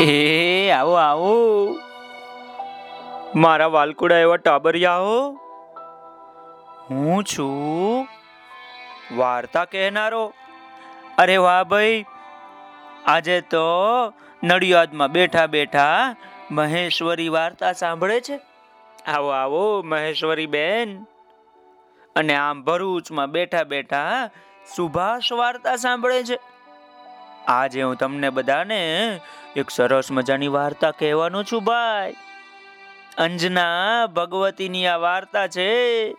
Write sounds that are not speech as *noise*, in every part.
એ આવો આવો. મારા વાલકુડા એવા ટાબરિયાઓ હું છું વાર્તા કહેનારો. અરે વાહ ભાઈ, આજે તો નડિયાદમાં બેઠા બેઠા મહેશ્વરી વાર્તા સાંભળે છે. આવો આવો, મહેશ્વરી બેન. અને આમ ભરૂચમાં બેઠા બેઠા સુભાષ વાર્તા સાંભળે છે. આજે હું તમને બધાને એક સરસ મજાની વાર્તા કહેવાનો છું, ભાઈ. અંજના ભગવતીની આ વાર્તા છે.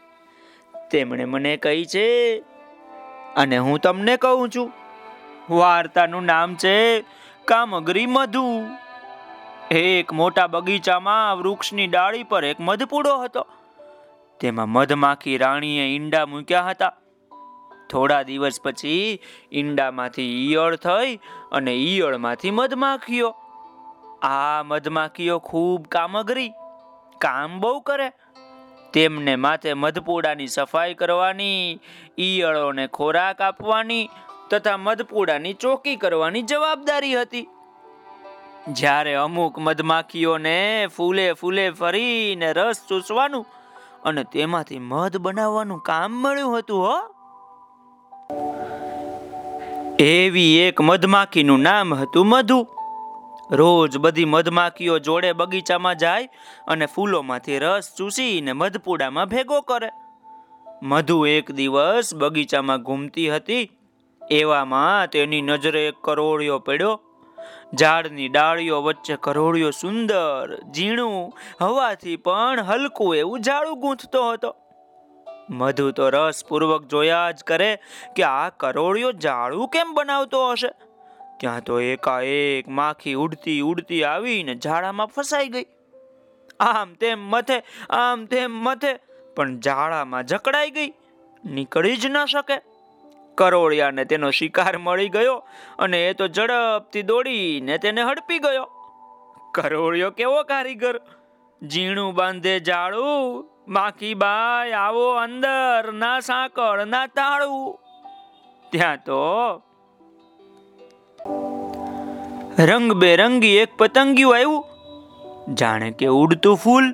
તેમણે મને કહી છે અને હું તમને કહું છું. વાર્તાનું નામ છે કામગરી મધુ. એક મોટા બગીચામાં વૃક્ષની ડાળી પર એક મધપૂડો હતો. તેમાં મધમાખી રાણીએ ઈંડા મૂક્યા હતા. થોડા દિવસ પછી ઈંડામાંથી ઈયળ થઈ અને ઈયળમાંથી મધમાખીઓ આ મધમાખીઓ ખૂબ કામગરી, કામ બહુ કરે. તેમને માથે મધપૂડાની સફાઈ કરવાની, ઈયળોને ખોરાક આપવાની તથા મધપૂડાની ચોકી કરવાની જવાબદારી હતી. જ્યારે અમુક મધમાખીઓને ફૂલે ફૂલે ફરીને રસ ચૂસવાનું અને તેમાંથી મધ બનાવવાનું કામ મળ્યું હતું હો. એવી એક મધમાખીનું નામ હતું મધુ. રોજ બધી મધમાખીઓ જોડે બગીચામાં જાય અને ફૂલોમાંથી રસ ચૂસીને મધપુડામાં ભેગો કરે. મધુ એક દિવસ બગીચામાં ઘૂમતી હતી. એવામાં તેની નજરે એક કરોળિયો પડ્યો. ઝાડની ડાળીઓ વચ્ચે કરોળિયો સુંદર, ઝીણું, હવાથી પણ હલકું એવું ઝાડું ગૂંથતો હતો. મધુ તો રસપૂર્વક જોયા જ કરે કે આ કરોળિયો ઝાડું કેમ બનાવતો હશે? ત્યાં તો એકાએક માખી ઉડતી ઉડતી આવીને ઝાડામાં ફસાઈ ગઈ. આમ તેમ મથે, આમ તેમ મથે, પણ ઝાડામાં જકડાઈ ગઈ. નીકળી જ ન શકે. કરોળિયાને તેનો શિકાર મળી ગયો અને એ તો ઝડપથી દોડીને તેને હડપી ગયો. કરોળિયો કેવો કારીગર? ઝીણું બાંધે જાળું માખી બાઈ આવો અંદર, ના સાંકળ, ના તાળું. ત્યાં તો રંગબેરંગી એક પતંગિયું આવ્યું. જાણે કે ઉડતું ફૂલ.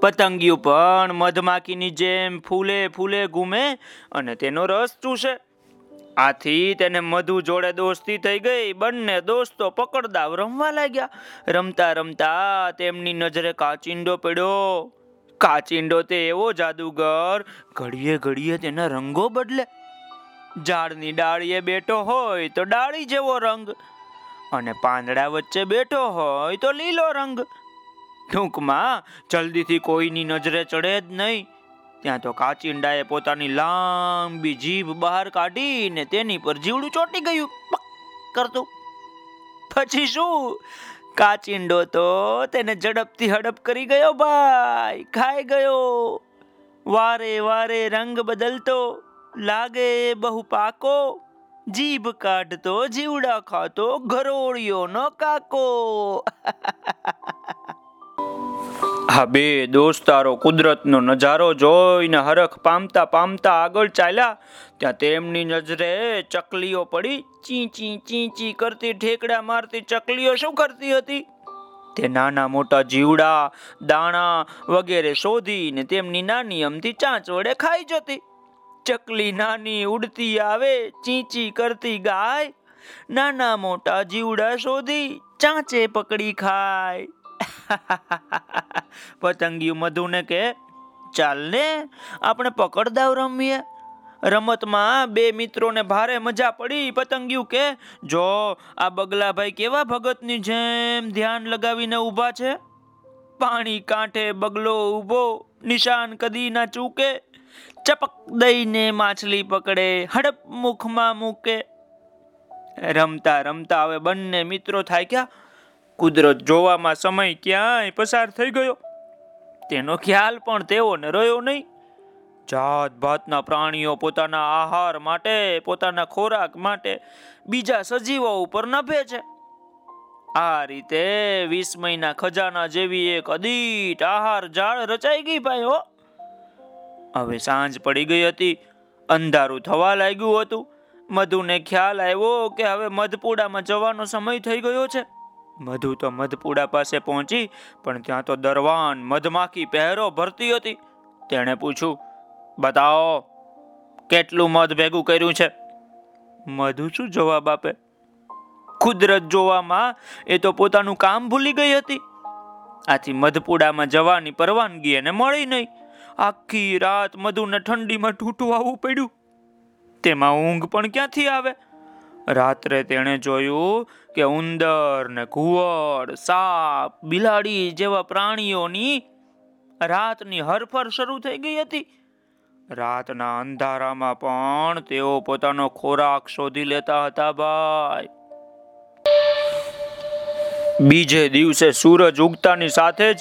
પતંગિયું પણ મધમાખીની જેમ ફૂલે ફૂલે ઘૂમે અને તેનો રસ ચૂસે. આથી તેને મધુ જોડે દોસ્તી થઈ ગઈ. બંને દોસ્તો પકડદાવ રમવા લાગ્યા. રમતા રમતા તેમની નજરે કાચિંડો પડ્યો. કાચિંડો તે એવો જાદુગર, ઘડીએ ઘડીએ તેના રંગો બદલે. ઝાડની ડાળીએ બેઠો હોય તો ડાળી જેવો રંગ અને પાંદડા વચ્ચે બેઠો હોય તો લીલો રંગ. ટૂંકમાં, જલ્દીથી કોઈની નજરે ચડે જ નહીં. ત્યાં તો કાચિંડાએ પોતાની લાંબી જીભ બહાર કાઢીને તેની પર જીવડું ચોટી ગયું. કરતું પછી શું? કાચિંડો તો તેને ઝડપથી હડપ કરી ગયો ભાઈ, ખાઈ ગયો. વારે વારે રંગ બદલતો, લાગે બહુ પાકો. જીભ કાઢતો, જીવડા ખાતો ઘરોળિયો નો કાકો. *laughs* આ બે દોસ્તારો કુદરતનો નજારો જોઈને હરખ પામતા પામતા આગળ ચાલ્યા, ત્યાં તેમની નજરે ચકલીઓ પડી, ચી ચી ચી કરતી, ઠેકડા મારતી, ચકલીઓ શું કરતી હતી? તે નાના મોટા જીવડા, દાણા વગેરે શોધીને તેમની નાની અમથી ચાંચ વડે ખાઈ જતી. ચકલી નાની ઉડતી આવે ચીંચી કરતી ગાય, નાના મોટા જીવડા શોધી ચાંચે પકડી ખાય. *laughs* પતંગિયું મધુને કે ચાલ ને આપણે પકડદાવ રમીએ. રમતમાં બે મિત્રોને ભારે મજા પડી. પતંગિયું કે, જો, આ બગલાભાઈ કેવા ભગતની જેમ ધ્યાન લગાવીને ઊભા છે? પાણી કાંઠે બગલો ઊભો, નિશાન કદી ના ચૂકે. ચપક દઈને માછલી પકડે, હડપ મુખમાં મૂકે. રમતા રમતા હવે બંને મિત્રો થાય ક્યાં કુદરત જોવામાં સમય ક્યાંય પસાર થઈ ગયો. તેનો ખ્યાલ પણ તેઓને રહ્યો નહીં. જાત ભાતના પ્રાણીઓ પોતાના આહાર માટે, પોતાના ખોરાક માટે બીજા સજીવો ઉપર નભે છે. આ રીતે વિસ્મયના ખજાના જેવી એક અદીટ આહાર જાળ રચાઈ ગઈ ભાઈ હો. હવે સાંજ પડી ગઈ હતી, અંધારું થવા લાગ્યું હતું. મધુને ખ્યાલ આવ્યો કે હવે મધપુડામાં જવાનો સમય થઈ ગયો છે. મધુ તો મધપુડા પાસે પહોંચી, પણ ત્યાં તો દરવાન મધમાખી પહેરો ભરતી હતી. તેણે પૂછ્યું, બતાવો, કેટલું મધ ભેગું કર્યું છે? મધુ શું જવાબ આપે? કુદરત જોવામાં એ તો પોતાનું કામ ભૂલી ગઈ હતી. આથી મધપુડામાં જવાની પરવાનગી એને મળી નહીં. આખી રાત મધુને ઠંડીમાં ઠૂંઠું આવવું પડ્યું. તેમાં ઊંઘ પણ ક્યાંથી આવે? રાત્રે તેણે જોયું કે ઉંદર ને ઘુવડ, સાપ, બિલાડી જેવા પ્રાણીઓની રાતની હરફર શરૂ થઈ ગઈ હતી. રાતના અંધારામાં પણ તેઓ પોતાનો ખોરાક શોધી લેતા હતા ભાઈ. બીજે દિવસે સૂરજ ઉગતાની સાથે જ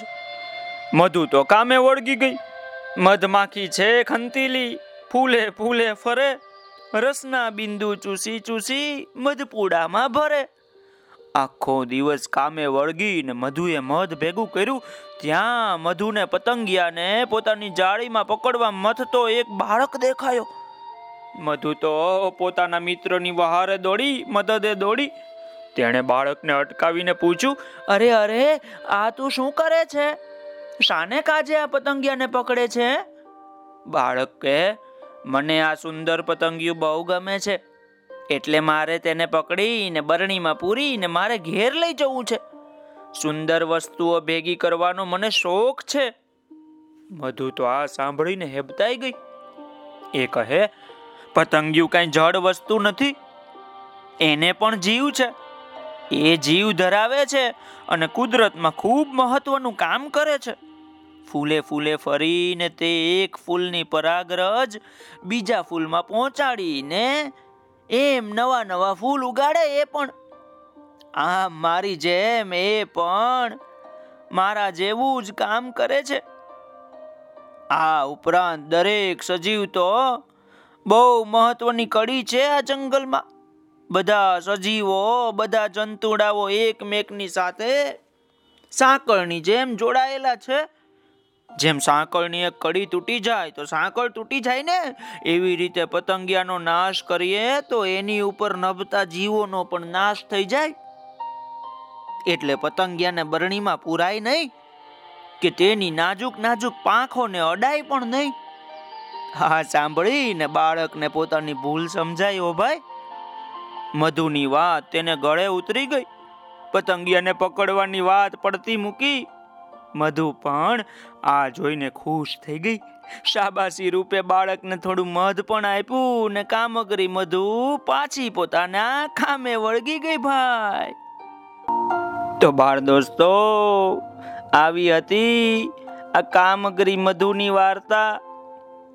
મધુ તો કામે વળગી ગઈ. મધમાખી છે ખંતીલી, ફૂલે ફૂલે ફરે. રસના બિંદુ ચૂસી ચૂસી મધપુડામાં ભરે. આખો દિવસ કામે વળગીને મધુએ મધ ભેગું કર્યું. ત્યાં મધુને પતંગિયાને પોતાની જાળીમાં પકડવા મથતો એક બાળક દેખાયો. મધુ તો પોતાના મિત્રની વહારે દોડી, મદદે દોડી. તેણે બાળકને અટકાવીને પૂછ્યું, અરે અરે, આ તું શું કરે છે? શાને કાજે આ પતંગિયાને પકડે છે? બાળક કે મને આ સુંદર પતંગિયું બહુ ગમે છે. એટલે મારે તેને પકડીને બરણીમાં પૂરીને મારે ઘેર લઈ જવું છે. સુંદર વસ્તુઓ ભેગી કરવાનો મને શોખ છે. મધુ તો આ સાંભળીને હેબતાઈ ગઈ. એ કહે, પતંગિયું કઈ જડ વસ્તુ નથી. એને પણ જીવ છે. એ જીવ ધરાવે છે અને કુદરતમાં ખૂબ મહત્વનું કામ કરે છે. ફૂલે ફૂલે ફરીને તે એક ફૂલની પરાગરજ બીજા ફૂલમાં પહોંચાડીને એમ નવા નવા ફૂલ ઉગાડે એ પણ. આમ મારી જેમ એ પણ મારા જેવું જ કામ કરે છે. આ ઉપરાંત દરેક સજીવ તો બહુ મહત્વની કડી છે આ જંગલમાં. બધા સજીવો, બધા જંતુડાઓ એકમેકની સાથે સાંકળની જેમ જોડાયેલા છે. જેમ સાંકળની એક કડી તૂટી જાય, તો સાંકળ તૂટી જાય ને? એવી રીતે પતંગિયાનો નાશ કરીએ, તો એની ઉપર નભતા જીવોનો પણ નાશ થઈ જાય. એટલે પતંગિયાને બરણીમાં પુરાય નહીં, કે તેની નાજુક નાજુક પાંખોને અડાય પણ નહીં. હા, સાંભળીને બાળકને પોતાની ભૂલ સમજાયો ભાઈ. મધુની વાત તેને ગળે ઉતરી ગઈ. પતંગિયાને પકડવાની વાત પડતી મૂકી મધુ પણ આ જોઈને ખુશ થઈ ગઈ. શાબાશી રૂપે બાળકને થોડું મધ પણ આપ્યું ને કામગરી મધુ પાછી પોતાના ખામે વળગી ગઈ ભાઈ. તો બાળ દોસ્તો, આવી હતી આ કામગરી મધુની વાર્તા.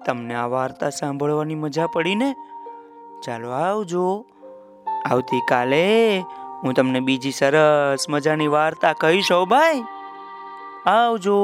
તમને આ વાર્તા સાંભળવાની મજા પડી ને? ચાલો આવજો. આવતીકાલે હું તમને બીજી સરસ મજાની વાર્તા કહીશ ભાઈ. આવજો.